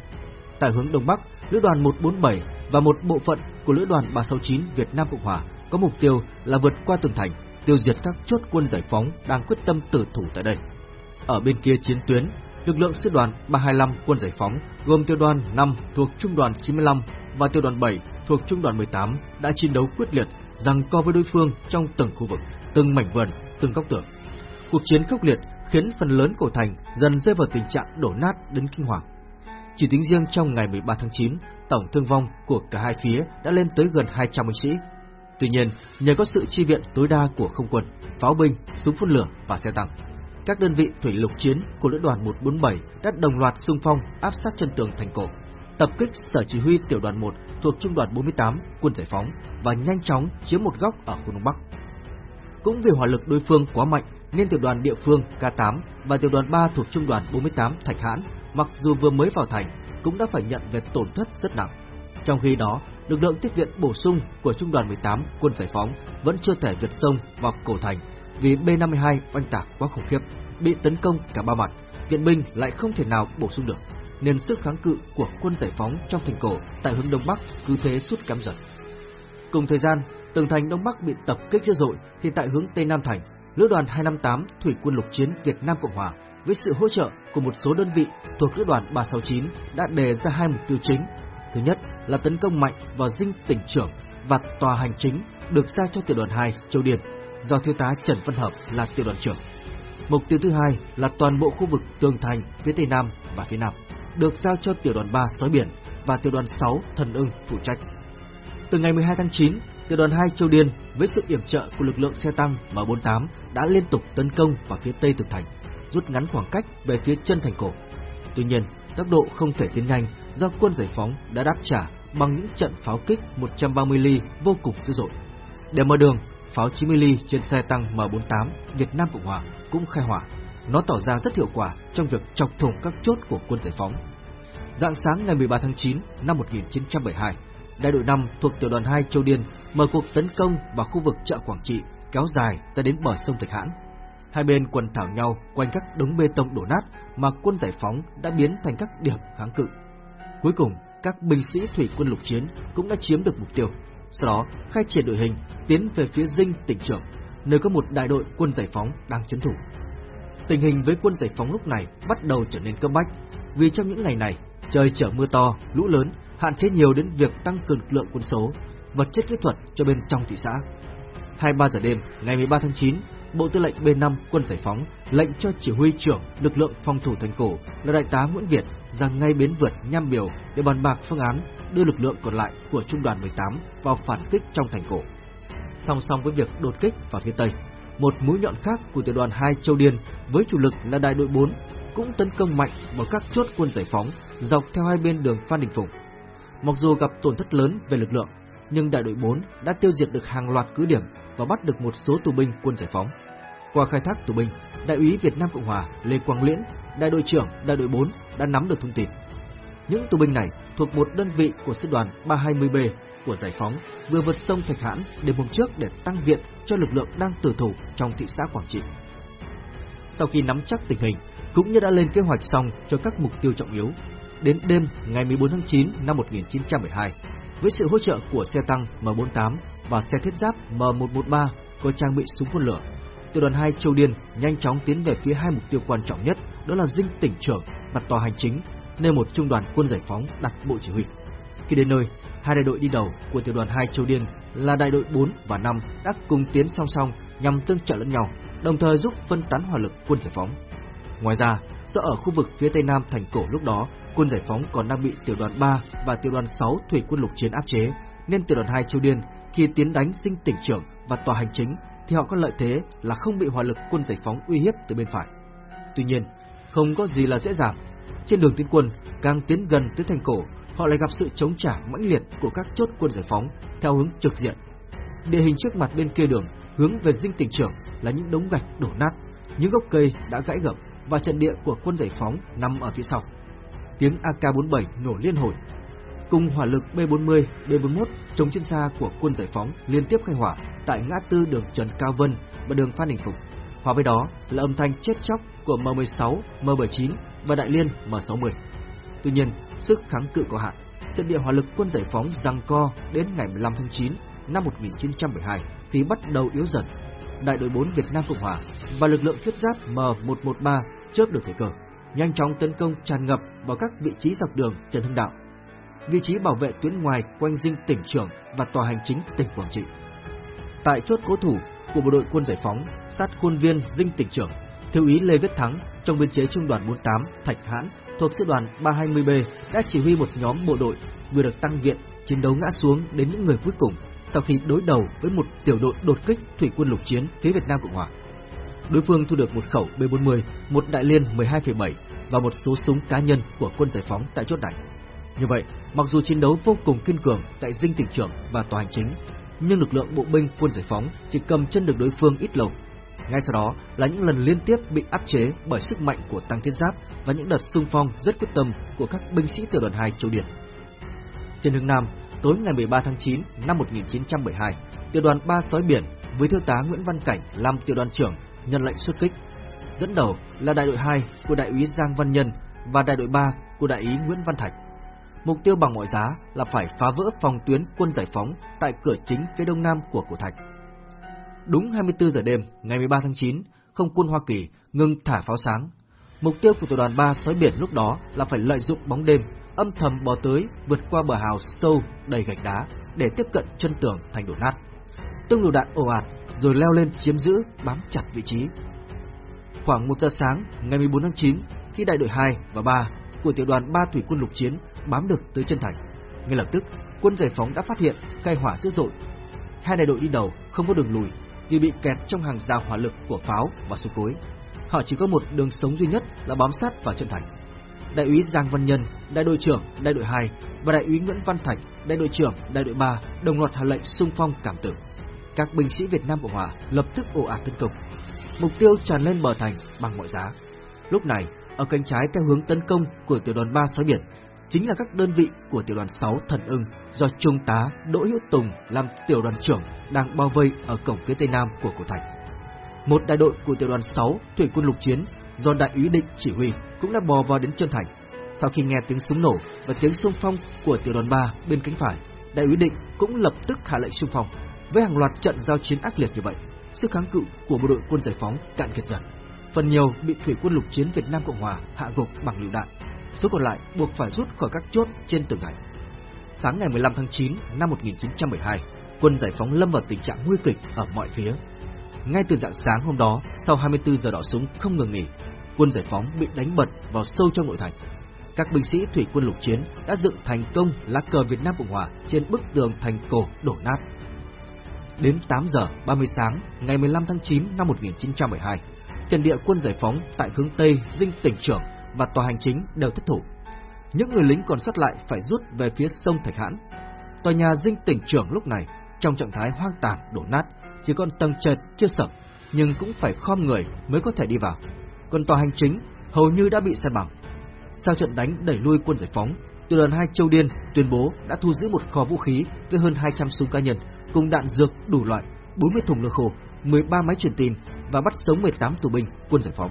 Tại hướng đông bắc, lữ đoàn 147 và một bộ phận của lữ đoàn 369 Việt Nam Cộng Hòa có mục tiêu là vượt qua tường thành, tiêu diệt các chốt quân giải phóng đang quyết tâm tử thủ tại đây. Ở bên kia chiến tuyến, lực lượng sư đoàn 325 quân giải phóng gồm tiểu đoàn 5 thuộc trung đoàn 95 và tiểu đoàn 7 thuộc trung đoàn 18 đã chiến đấu quyết liệt, rằng co với đối phương trong từng khu vực, từng mảnh vườn, từng góc tường. Cuộc chiến khốc liệt khiến phần lớn cổ thành dần rơi vào tình trạng đổ nát đến kinh hoàng. Chỉ tính riêng trong ngày 13 tháng 9, tổng thương vong của cả hai phía đã lên tới gần 200 binh sĩ. Tuy nhiên, nhờ có sự chi viện tối đa của không quân, pháo binh, súng phun lửa và xe tăng, các đơn vị thủy lục chiến của lữ đoàn 147 đã đồng loạt xung phong áp sát chân tường thành cổ tập kích sở chỉ huy tiểu đoàn 1 thuộc trung đoàn 48 quân giải phóng và nhanh chóng chiếm một góc ở khu đông bắc. Cũng vì hỏa lực đối phương quá mạnh nên tiểu đoàn địa phương K8 và tiểu đoàn 3 thuộc trung đoàn 48 Thạch Hãn mặc dù vừa mới vào thành cũng đã phải nhận về tổn thất rất nặng. Trong khi đó, lực lượng tiếp viện bổ sung của trung đoàn 18 quân giải phóng vẫn chưa thể vượt sông vào cổ thành vì B52 oanh tạc quá khủng khiếp, bị tấn công cả ba mặt, viện binh lại không thể nào bổ sung được nên sức kháng cự của quân giải phóng trong thành cổ tại hướng đông bắc cứ thế suốt cắm dần. Cùng thời gian, tường thành đông bắc bị tập kích dữ dội thì tại hướng tây nam thành, lữ đoàn 258 thủy quân lục chiến Việt Nam Cộng Hòa với sự hỗ trợ của một số đơn vị thuộc lữ đoàn 369 đã đề ra hai mục tiêu chính. Thứ nhất là tấn công mạnh vào dinh tỉnh trưởng và tòa hành chính được giao cho tiểu đoàn 2 Châu Điền do thiếu tá Trần Văn Hợp là tiểu đoàn trưởng. Mục tiêu thứ hai là toàn bộ khu vực tường thành phía tây nam và phía nam được giao cho tiểu đoàn 3 sói biển và tiểu đoàn 6 thần ưng phụ trách. Từ ngày 12 tháng 9, tiểu đoàn 2 Châu Điên với sự yểm trợ của lực lượng xe tăng M48 đã liên tục tấn công vào phía tây tường thành, rút ngắn khoảng cách về phía chân thành cổ. Tuy nhiên, tốc độ không thể tiến nhanh do quân giải phóng đã đáp trả bằng những trận pháo kích 130 ly vô cùng dữ dội. Để mở đường, pháo 90 ly trên xe tăng M48 Việt Nam Cộng Hòa cũng khai hỏa nó tỏ ra rất hiệu quả trong việc chọc thủng các chốt của quân giải phóng. Dạng sáng ngày 13 tháng 9 năm 1972, đại đội 5 thuộc tiểu đoàn 2 Châu Điên mở cuộc tấn công vào khu vực chợ Quảng Trị kéo dài ra đến bờ sông Thạch Hãn. Hai bên quần thảo nhau quanh các đống bê tông đổ nát mà quân giải phóng đã biến thành các điểm kháng cự. Cuối cùng, các binh sĩ thủy quân lục chiến cũng đã chiếm được mục tiêu. Sau đó, khai triển đội hình tiến về phía dinh tỉnh trưởng, nơi có một đại đội quân giải phóng đang chấn thủ. Tình hình với quân giải phóng lúc này bắt đầu trở nên cấp bách, vì trong những ngày này, trời trở mưa to, lũ lớn, hạn chế nhiều đến việc tăng cường lực lượng quân số, vật chất kỹ thuật cho bên trong thị xã. 23 giờ đêm ngày 13 tháng 9, Bộ Tư lệnh B5 Quân Giải phóng lệnh cho chỉ huy trưởng lực lượng phòng thủ thành cổ là đại tá Nguyễn Việt ra ngay bến vượt Nham Biểu để bàn bạc phương án đưa lực lượng còn lại của trung đoàn 18 vào phản kích trong thành cổ. Song song với việc đột kích vào phía tây, một mũi nhọn khác của tiểu đoàn 2 Châu Điên với chủ lực là đại đội 4 cũng tấn công mạnh vào các chốt quân giải phóng dọc theo hai bên đường Phan Đình Phùng. Mặc dù gặp tổn thất lớn về lực lượng, nhưng đại đội 4 đã tiêu diệt được hàng loạt cứ điểm và bắt được một số tù binh quân giải phóng. Qua khai thác tù binh, đại úy Việt Nam Cộng Hòa Lê Quang Liễn, đại đội trưởng đại đội 4 đã nắm được thông tin. Những tù binh này thuộc một đơn vị của sư đoàn 320B của giải phóng vừa vượt sông Thạch Hãn đêm hôm trước để tăng viện cho lực lượng đang tử thủ trong thị xã Quảng Trị. Sau khi nắm chắc tình hình, cũng như đã lên kế hoạch xong cho các mục tiêu trọng yếu, đến đêm ngày 14 tháng 9 năm 1912, với sự hỗ trợ của xe tăng M48 và xe thiết giáp M113 có trang bị súng phun lửa, tiểu đoàn 2 Châu Điên nhanh chóng tiến về phía hai mục tiêu quan trọng nhất, đó là dinh tỉnh trưởng và tòa hành chính, nơi một trung đoàn quân giải phóng đặt bộ chỉ huy. Khi đến nơi, hai đại đội đi đầu của tiểu đoàn 2 Châu Điên là đại đội 4 và 5 đã cùng tiến song song nhằm tương trợ lẫn nhau, đồng thời giúp phân tán hỏa lực quân giải phóng. Ngoài ra, do ở khu vực phía tây nam thành cổ lúc đó, quân giải phóng còn đang bị tiểu đoàn 3 và tiểu đoàn 6 thủy quân lục chiến áp chế, nên tiểu đoàn 2 Châu Điên khi tiến đánh sinh tỉnh trưởng và tòa hành chính thì họ có lợi thế là không bị hỏa lực quân giải phóng uy hiếp từ bên phải. Tuy nhiên, không có gì là dễ dàng. Trên đường tiến quân, càng tiến gần tới thành cổ, họ lại gặp sự chống trả mãnh liệt của các chốt quân giải phóng theo hướng trực diện. Địa hình trước mặt bên kia đường hướng về dinh tỉnh trưởng là những đống gạch đổ nát, những gốc cây đã gãy gập và trận địa của quân giải phóng nằm ở phía sau. Tiếng AK-47 nổ liên hồi. Cùng hỏa lực B-40, B-41 chống trên xa của quân giải phóng liên tiếp khai hỏa tại ngã tư đường Trần Cao Vân và đường Phan Đình Phùng. Hòa với đó là âm thanh chết chóc của M16, M79 và Đại Liên M60. Tuy nhiên, sức kháng cự có hạn, trận địa hỏa lực quân giải phóng giằng co đến ngày 15 tháng 9 năm 1912 thì bắt đầu yếu dần. Đại đội 4 Việt Nam Cộng Hòa và lực lượng thiết giáp M113 chớp được thời cơ, nhanh chóng tấn công tràn ngập vào các vị trí dọc đường Trần Hưng Đạo, vị trí bảo vệ tuyến ngoài quanh dinh tỉnh trưởng và tòa hành chính tỉnh Quảng Trị. Tại chốt cố thủ của bộ đội quân giải phóng sát khuôn viên dinh tỉnh trưởng, thiếu úy Lê Viết Thắng trong biên chế trung đoàn 48 Thạch Hãn thuộc sư đoàn 320B đã chỉ huy một nhóm bộ đội vừa được tăng viện chiến đấu ngã xuống đến những người cuối cùng sau khi đối đầu với một tiểu đội đột kích thủy quân lục chiến phía Việt Nam Cộng Hòa. Đối phương thu được một khẩu B40, một đại liên 12,7 và một số súng cá nhân của quân giải phóng tại chốt này. Như vậy, mặc dù chiến đấu vô cùng kiên cường tại dinh tỉnh trưởng và tòa hành chính, nhưng lực lượng bộ binh quân giải phóng chỉ cầm chân được đối phương ít lâu. Ngay sau đó là những lần liên tiếp bị áp chế bởi sức mạnh của tăng thiết giáp và những đợt xung phong rất quyết tâm của các binh sĩ tiểu đoàn 2 Châu Điển. Trên hướng Nam, tối ngày 13 tháng 9 năm 1972, tiểu đoàn 3 sói biển với thiếu tá Nguyễn Văn Cảnh làm tiểu đoàn trưởng nhận lệnh xuất kích. Dẫn đầu là đại đội 2 của đại úy Giang Văn Nhân và đại đội 3 của đại úy Nguyễn Văn Thạch. Mục tiêu bằng mọi giá là phải phá vỡ phòng tuyến quân giải phóng tại cửa chính phía đông nam của cổ thạch. Đúng 24 giờ đêm, ngày 13 tháng 9, không quân Hoa Kỳ ngừng thả pháo sáng. Mục tiêu của tiểu đoàn 3 sói biển lúc đó là phải lợi dụng bóng đêm, âm thầm bò tới, vượt qua bờ hào sâu đầy gạch đá để tiếp cận chân tường thành đổ nát. Tung lựu đạn ồ ạt rồi leo lên chiếm giữ, bám chặt vị trí. Khoảng 1 giờ sáng ngày 14 tháng 9, khi đại đội 2 và 3 của tiểu đoàn 3 thủy quân lục chiến bám được tới chân thành, ngay lập tức quân giải phóng đã phát hiện cây hỏa dữ dội. Hai đại đội đi đầu không có đường lùi vì bị kẹt trong hàng rào hỏa lực của pháo và súng cối. Họ chỉ có một đường sống duy nhất là bám sát vào trận thành. Đại úy Giang Văn Nhân, đại đội trưởng đại đội 2 và đại úy Nguyễn Văn Thạch, đại đội trưởng đại đội 3 đồng loạt hạ lệnh xung phong cảm tử. Các binh sĩ Việt Nam Cộng Hòa lập tức ồ ạt tấn công. Mục tiêu tràn lên bờ thành bằng mọi giá. Lúc này, ở cánh trái theo hướng tấn công của tiểu đoàn 3 sói biển chính là các đơn vị của tiểu đoàn 6 Thần ưng do Trung tá Đỗ Hữu Tùng làm tiểu đoàn trưởng đang bao vây ở cổng phía tây nam của cổ thành. một đại đội của tiểu đoàn 6 thủy quân lục chiến do đại úy Định chỉ huy cũng đã bò vào đến chân thành. Sau khi nghe tiếng súng nổ và tiếng xung phong của tiểu đoàn 3 bên cánh phải, đại úy Định cũng lập tức hạ lệnh xung phong. Với hàng loạt trận giao chiến ác liệt như vậy, sức kháng cự của bộ đội quân giải phóng cạn kiệt dần. Phần nhiều bị thủy quân lục chiến Việt Nam Cộng Hòa hạ gục bằng lựu đạn, số còn lại buộc phải rút khỏi các chốt trên từng ngày. Sáng ngày 15 tháng 9 năm 1972, quân giải phóng lâm vào tình trạng nguy kịch ở mọi phía. Ngay từ dạng sáng hôm đó, sau 24 giờ đỏ súng không ngừng nghỉ, quân giải phóng bị đánh bật vào sâu trong nội thành. Các binh sĩ thủy quân lục chiến đã dựng thành công lá cờ Việt Nam Cộng Hòa trên bức tường thành cổ đổ nát. Đến 8 giờ 30 sáng ngày 15 tháng 9 năm 1972, trận địa quân giải phóng tại hướng Tây Dinh tỉnh trưởng và tòa hành chính đều thất thủ. Những người lính còn sót lại phải rút về phía sông Thạch Hãn. Tòa nhà Dinh tỉnh trưởng lúc này trong trạng thái hoang tàn đổ nát, chỉ còn tầng trệt chưa sập, nhưng cũng phải khom người mới có thể đi vào. Còn tòa hành chính hầu như đã bị san bằng. Sau trận đánh đẩy lui quân giải phóng, tiểu đoàn 2 Châu Điên tuyên bố đã thu giữ một kho vũ khí với hơn 200 súng cá nhân cùng đạn dược đủ loại, 40 thùng lương khô, 13 máy truyền tin và bắt sống 18 tù binh quân giải phóng.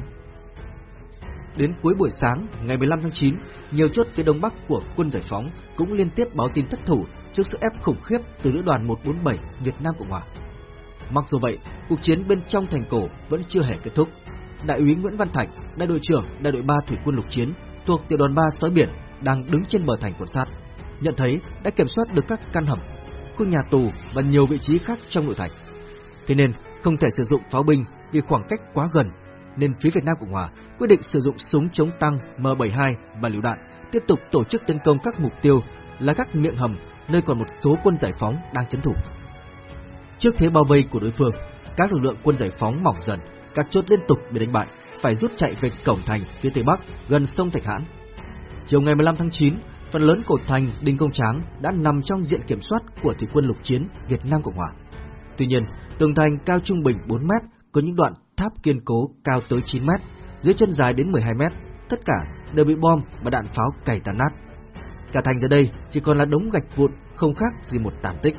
Đến cuối buổi sáng ngày 15 tháng 9, nhiều chốt phía đông bắc của quân giải phóng cũng liên tiếp báo tin thất thủ trước sức ép khủng khiếp từ lữ đoàn 147 Việt Nam Cộng Hòa. Mặc dù vậy, cuộc chiến bên trong thành cổ vẫn chưa hề kết thúc. Đại úy Nguyễn Văn Thạch, đại đội trưởng đại đội 3 thủy quân lục chiến thuộc tiểu đoàn 3 sói biển đang đứng trên bờ thành quận sát, nhận thấy đã kiểm soát được các căn hầm, khu nhà tù và nhiều vị trí khác trong nội thành. Thế nên không thể sử dụng pháo binh vì khoảng cách quá gần, nên phía Việt Nam Cộng Hòa quyết định sử dụng súng chống tăng M72 và lựu đạn tiếp tục tổ chức tấn công các mục tiêu là các miệng hầm nơi còn một số quân giải phóng đang chấn thủ. Trước thế bao vây của đối phương, các lực lượng quân giải phóng mỏng dần, các chốt liên tục bị đánh bại, phải rút chạy về cổng thành phía tây bắc gần sông Thạch Hãn. Chiều ngày 15 tháng 9, phần lớn cột thành Đinh Công Tráng đã nằm trong diện kiểm soát của thủy quân lục chiến Việt Nam Cộng Hòa. Tuy nhiên, tường thành cao trung bình 4 mét, có những đoạn tháp kiên cố cao tới 9 mét, dưới chân dài đến 12 mét, tất cả đều bị bom và đạn pháo cày tàn nát. Cả thành giờ đây chỉ còn là đống gạch vụn, không khác gì một tàn tích.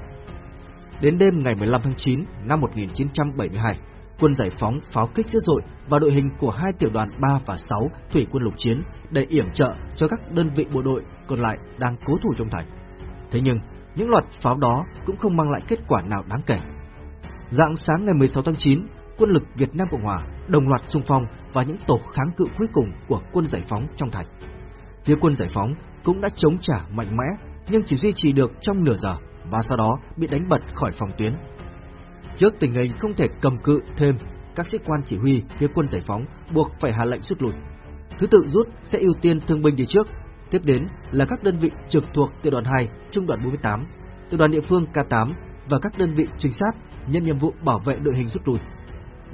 Đến đêm ngày 15 tháng 9 năm 1972, quân giải phóng pháo kích dữ dội vào đội hình của hai tiểu đoàn 3 và 6 thủy quân lục chiến để yểm trợ cho các đơn vị bộ đội còn lại đang cố thủ trong thành. Thế nhưng, những loạt pháo đó cũng không mang lại kết quả nào đáng kể. Dạng sáng ngày 16 tháng 9, quân lực Việt Nam Cộng Hòa đồng loạt xung phong và những tổ kháng cự cuối cùng của quân giải phóng trong thành. Phía quân giải phóng cũng đã chống trả mạnh mẽ nhưng chỉ duy trì được trong nửa giờ và sau đó bị đánh bật khỏi phòng tuyến. Trước tình hình không thể cầm cự thêm, các sĩ quan chỉ huy phía quân giải phóng buộc phải hạ lệnh rút lui. Thứ tự rút sẽ ưu tiên thương binh đi trước, tiếp đến là các đơn vị trực thuộc tiểu đoàn 2, trung đoàn 48, tiểu đoàn địa phương K8 và các đơn vị trinh sát nhận nhiệm vụ bảo vệ đội hình rút lui.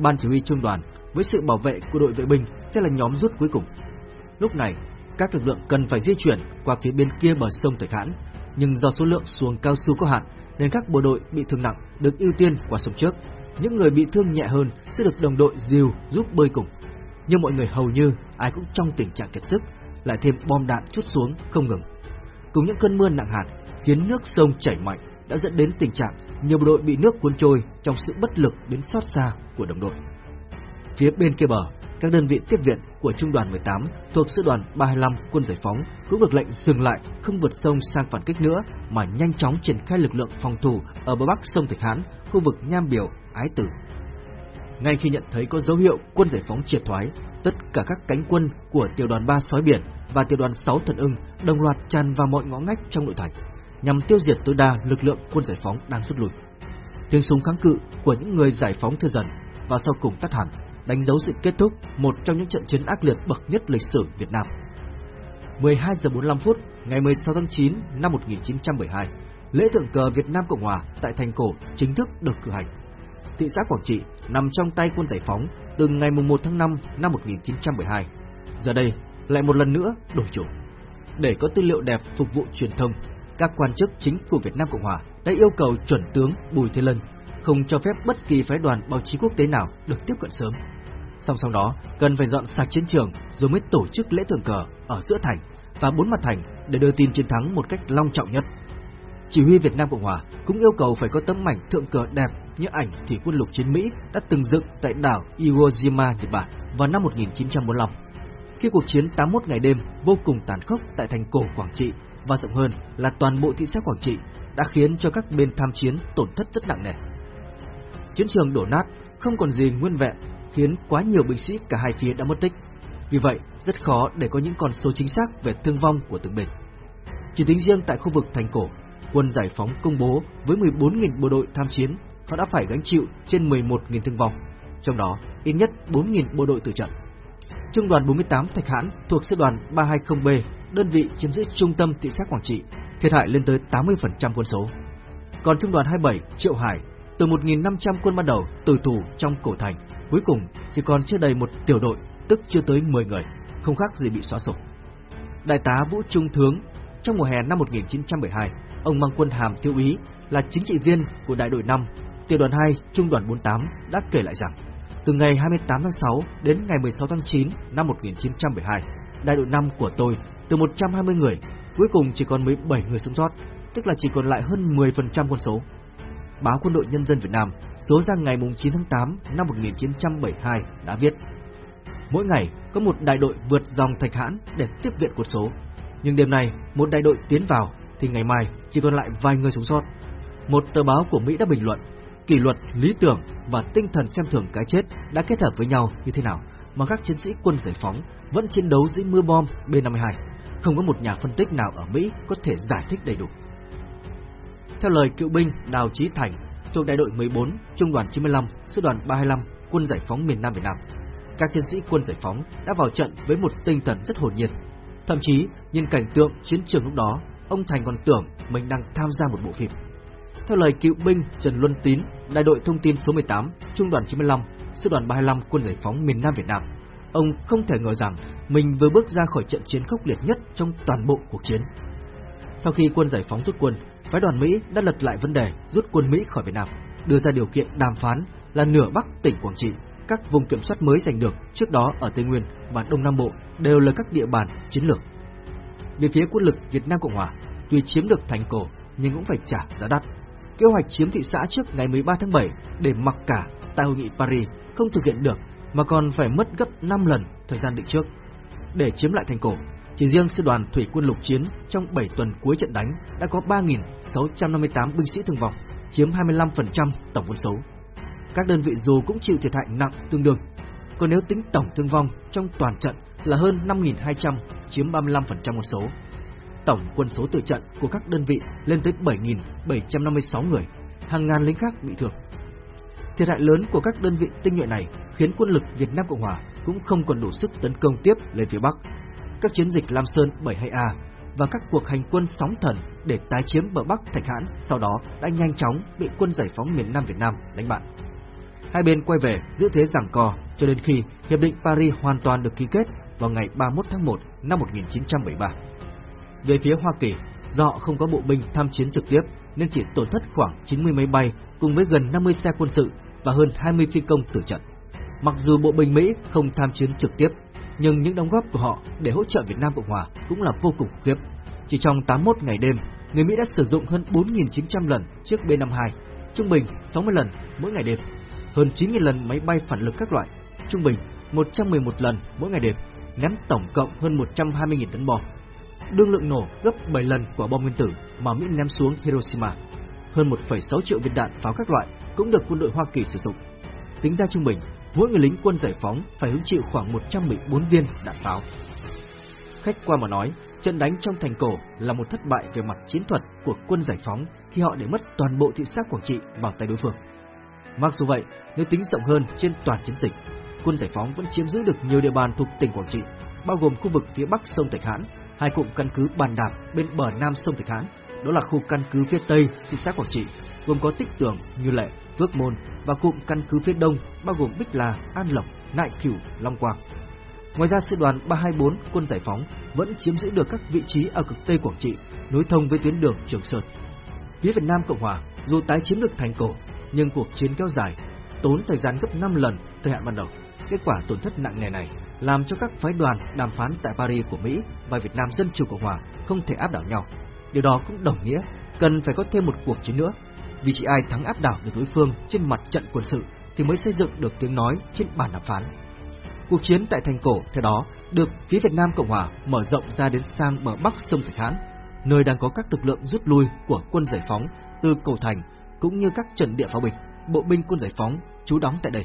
Ban chỉ huy trung đoàn với sự bảo vệ của đội vệ binh sẽ là nhóm rút cuối cùng. Lúc này, các lực lượng cần phải di chuyển qua phía bên kia bờ sông Thạch Hãn, nhưng do số lượng xuồng cao su có hạn nên các bộ đội bị thương nặng được ưu tiên qua sông trước. Những người bị thương nhẹ hơn sẽ được đồng đội dìu giúp bơi cùng. Nhưng mọi người hầu như ai cũng trong tình trạng kiệt sức, lại thêm bom đạn chút xuống không ngừng. Cùng những cơn mưa nặng hạt khiến nước sông chảy mạnh đã dẫn đến tình trạng nhiều bộ đội bị nước cuốn trôi trong sự bất lực đến xót xa của đồng đội. Phía bên kia bờ, các đơn vị tiếp viện của Trung đoàn 18 thuộc Sư đoàn 35 Quân Giải phóng cũng được lệnh dừng lại, không vượt sông sang phản kích nữa mà nhanh chóng triển khai lực lượng phòng thủ ở bờ bắc sông Thạch Hán, khu vực Nham Biểu, Ái Tử. Ngay khi nhận thấy có dấu hiệu quân giải phóng triệt thoái, tất cả các cánh quân của tiểu đoàn 3 sói biển và tiểu đoàn 6 thần ưng đồng loạt tràn vào mọi ngõ ngách trong nội thành, nhằm tiêu diệt tối đa lực lượng quân giải phóng đang rút lui. Tiếng súng kháng cự của những người giải phóng thưa dần và sau cùng tắt hẳn đánh dấu sự kết thúc một trong những trận chiến ác liệt bậc nhất lịch sử Việt Nam. 12 giờ 45 phút ngày 16 tháng 9 năm 1972, lễ thượng cờ Việt Nam Cộng Hòa tại thành cổ chính thức được cử hành. Thị xã Quảng Trị nằm trong tay quân giải phóng từ ngày 1 tháng 5 năm 1972. Giờ đây lại một lần nữa đổi chủ. Để có tư liệu đẹp phục vụ truyền thông, các quan chức chính của Việt Nam Cộng Hòa đã yêu cầu chuẩn tướng Bùi Thế Lân không cho phép bất kỳ phái đoàn báo chí quốc tế nào được tiếp cận sớm. Song song đó, cần phải dọn sạch chiến trường rồi mới tổ chức lễ thượng cờ ở giữa thành và bốn mặt thành để đưa tin chiến thắng một cách long trọng nhất. Chỉ huy Việt Nam Cộng Hòa cũng yêu cầu phải có tấm mảnh thượng cờ đẹp như ảnh thủy quân lục chiến Mỹ đã từng dựng tại đảo Iwo Jima, Nhật Bản vào năm 1945. Khi cuộc chiến 81 ngày đêm vô cùng tàn khốc tại thành cổ Quảng Trị và rộng hơn là toàn bộ thị xã Quảng Trị đã khiến cho các bên tham chiến tổn thất rất nặng nề. Chiến trường đổ nát, không còn gì nguyên vẹn, khiến quá nhiều binh sĩ cả hai phía đã mất tích. Vì vậy, rất khó để có những con số chính xác về thương vong của từng bên. Chỉ tính riêng tại khu vực thành cổ, quân giải phóng công bố với 14.000 bộ đội tham chiến, họ đã phải gánh chịu trên 11.000 thương vong, trong đó ít nhất 4.000 bộ đội tử trận. Trung đoàn 48 Thạch Hãn thuộc sư đoàn 320B, đơn vị chiếm giữ trung tâm thị xã Quảng Trị, thiệt hại lên tới 80% quân số. Còn trung đoàn 27 Triệu Hải, từ 1.500 quân ban đầu tử thủ trong cổ thành, cuối cùng chỉ còn chưa đầy một tiểu đội, tức chưa tới 10 người, không khác gì bị xóa sổ. Đại tá Vũ Trung Thướng, trong mùa hè năm 1972, ông mang quân hàm thiếu úy là chính trị viên của đại đội 5, tiểu đoàn 2, trung đoàn 48 đã kể lại rằng, từ ngày 28 tháng 6 đến ngày 16 tháng 9 năm 1972, đại đội 5 của tôi từ 120 người, cuối cùng chỉ còn 17 người sống sót, tức là chỉ còn lại hơn 10% quân số. Báo Quân đội Nhân dân Việt Nam số ra ngày 9 tháng 8 năm 1972 đã viết Mỗi ngày có một đại đội vượt dòng Thạch Hãn để tiếp viện quân số, nhưng đêm nay một đại đội tiến vào thì ngày mai chỉ còn lại vài người sống sót. Một tờ báo của Mỹ đã bình luận kỷ luật, lý tưởng và tinh thần xem thường cái chết đã kết hợp với nhau như thế nào mà các chiến sĩ quân giải phóng vẫn chiến đấu dưới mưa bom B-52. Không có một nhà phân tích nào ở Mỹ có thể giải thích đầy đủ. Theo lời cựu binh Đào Chí Thành thuộc đại đội 14, trung đoàn 95, sư đoàn 325, quân giải phóng miền Nam Việt Nam, các chiến sĩ quân giải phóng đã vào trận với một tinh thần rất hồn nhiên. Thậm chí, nhìn cảnh tượng chiến trường lúc đó, ông Thành còn tưởng mình đang tham gia một bộ phim. Theo lời cựu binh Trần Luân Tín, đại đội thông tin số 18, trung đoàn 95, sư đoàn 35 quân giải phóng miền Nam Việt Nam, ông không thể ngờ rằng mình vừa bước ra khỏi trận chiến khốc liệt nhất trong toàn bộ cuộc chiến. Sau khi quân giải phóng rút quân, phái đoàn Mỹ đã lật lại vấn đề rút quân Mỹ khỏi Việt Nam, đưa ra điều kiện đàm phán là nửa Bắc tỉnh Quảng Trị, các vùng kiểm soát mới giành được trước đó ở Tây Nguyên và Đông Nam Bộ đều là các địa bàn chiến lược. Về phía quân lực Việt Nam Cộng Hòa, tuy chiếm được thành cổ nhưng cũng phải trả giá đắt. Kế hoạch chiếm thị xã trước ngày 13 tháng 7 để mặc cả tại hội nghị Paris không thực hiện được mà còn phải mất gấp 5 lần thời gian định trước. Để chiếm lại thành cổ, chỉ riêng sư đoàn thủy quân lục chiến trong 7 tuần cuối trận đánh đã có 3.658 binh sĩ thương vong, chiếm 25% tổng quân số. Các đơn vị dù cũng chịu thiệt hại nặng tương đương, còn nếu tính tổng thương vong trong toàn trận là hơn 5.200, chiếm 35% quân số. Tổng quân số tử trận của các đơn vị lên tới 7.756 người, hàng ngàn lính khác bị thương. Thiệt hại lớn của các đơn vị tinh nhuệ này khiến quân lực Việt Nam Cộng Hòa cũng không còn đủ sức tấn công tiếp lên phía Bắc. Các chiến dịch Lam Sơn 72A và các cuộc hành quân sóng thần để tái chiếm bờ Bắc Thạch Hãn sau đó đã nhanh chóng bị quân giải phóng miền Nam Việt Nam đánh bại. Hai bên quay về giữ thế giằng co cho đến khi Hiệp định Paris hoàn toàn được ký kết vào ngày 31 tháng 1 năm 1973. Về phía Hoa Kỳ, do họ không có bộ binh tham chiến trực tiếp nên chỉ tổn thất khoảng 90 máy bay cùng với gần 50 xe quân sự và hơn 20 phi công tử trận. Mặc dù bộ binh Mỹ không tham chiến trực tiếp, nhưng những đóng góp của họ để hỗ trợ Việt Nam Cộng Hòa cũng là vô cùng khiếp. Chỉ trong 81 ngày đêm, người Mỹ đã sử dụng hơn 4.900 lần chiếc B-52, trung bình 60 lần mỗi ngày đêm, hơn 9.000 lần máy bay phản lực các loại, trung bình 111 lần mỗi ngày đêm, ném tổng cộng hơn 120.000 tấn bom. Đương lượng nổ gấp 7 lần quả bom nguyên tử mà Mỹ ném xuống Hiroshima. Hơn 1,6 triệu viên đạn pháo các loại cũng được quân đội Hoa Kỳ sử dụng. Tính ra trung bình, mỗi người lính quân giải phóng phải hứng chịu khoảng 114 viên đạn pháo. Khách qua mà nói, trận đánh trong thành cổ là một thất bại về mặt chiến thuật của quân giải phóng khi họ để mất toàn bộ thị xã Quảng Trị vào tay đối phương. Mặc dù vậy, nếu tính rộng hơn trên toàn chiến dịch, quân giải phóng vẫn chiếm giữ được nhiều địa bàn thuộc tỉnh Quảng Trị, bao gồm khu vực phía bắc sông Thạch Hãn, hai cụm căn cứ bàn đạp bên bờ nam sông Thạch Hãn, đó là khu căn cứ phía tây thị xã Quảng Trị, gồm có Tích Tường, Như Lệ, Phước Môn và cụm căn cứ phía đông bao gồm Bích La, An Lộc, Nại Cửu, Long Quang. Ngoài ra, sư đoàn 324 quân giải phóng vẫn chiếm giữ được các vị trí ở cực tây Quảng Trị, nối thông với tuyến đường Trường Sơn. Phía Việt Nam Cộng Hòa dù tái chiếm được thành cổ, nhưng cuộc chiến kéo dài, tốn thời gian gấp 5 lần thời hạn ban đầu. Kết quả tổn thất nặng nề này làm cho các phái đoàn đàm phán tại Paris của Mỹ và Việt Nam Dân Chủ Cộng Hòa không thể áp đảo nhau. Điều đó cũng đồng nghĩa cần phải có thêm một cuộc chiến nữa vì chỉ ai thắng áp đảo được đối phương trên mặt trận quân sự thì mới xây dựng được tiếng nói trên bàn đàm phán. Cuộc chiến tại thành cổ theo đó được phía Việt Nam Cộng Hòa mở rộng ra đến sang bờ bắc sông Thạch Hãn, nơi đang có các lực lượng rút lui của quân giải phóng từ cầu thành cũng như các trận địa pháo binh, bộ binh quân giải phóng trú đóng tại đây.